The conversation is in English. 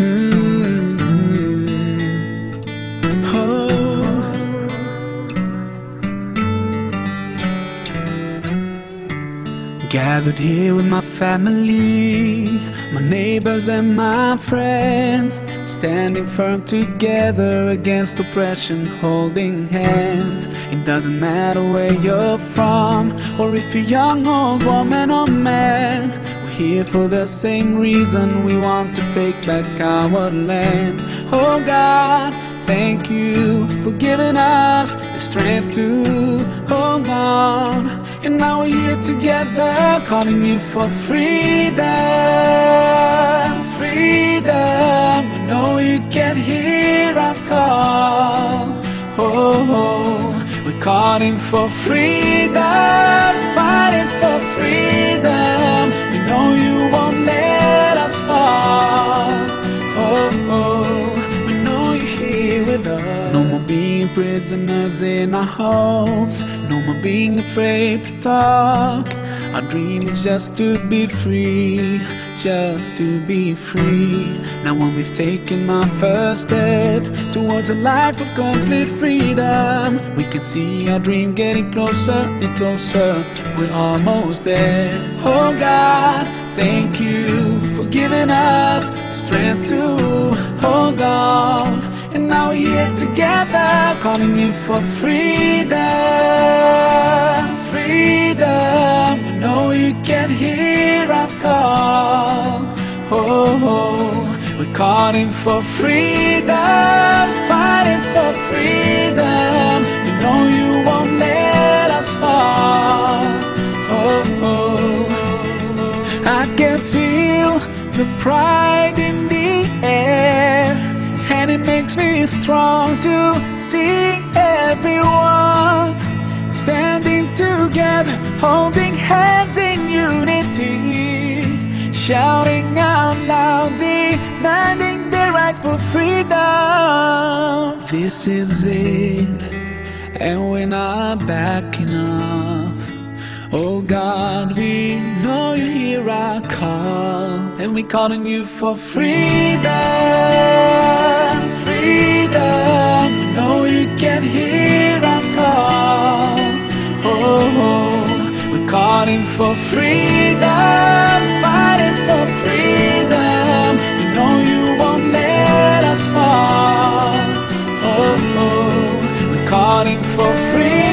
Oh. Gathered here with my family, my neighbors and my friends, standing firm together against oppression, holding hands. It doesn't matter where you're from, or if you're young, old woman, or man. Here for the same reason we want to take back our land. Oh God. Thank you for giving us the strength to hold on. And now we're here together, calling you for freedom. Freedom. We know you can hear our call. Oh, oh. we're calling for freedom, fighting for freedom. Know you being prisoners in our homes. No more being afraid to talk. Our dream is just to be free, just to be free. Now, when we've taken our first step towards a life of complete freedom, we can see our dream getting closer and closer. We're almost there. Oh God, thank you for giving us strength to hold on. And now we're here together, calling you for freedom, freedom. We know you can hear our call. Oh, oh. we're calling for freedom, fighting for freedom. We know you won't let us fall. Oh, oh. I can feel the pride strong to see everyone standing together, holding hands in unity, shouting out loud, demanding their right for freedom. This is it, and we're not backing off. Oh God, we know you hear our call, and we're calling you for freedom, freedom. We know you can hear our call. Oh, oh. we're calling for freedom, fighting for freedom. We know you won't let us fall. Oh, oh. we're calling for freedom.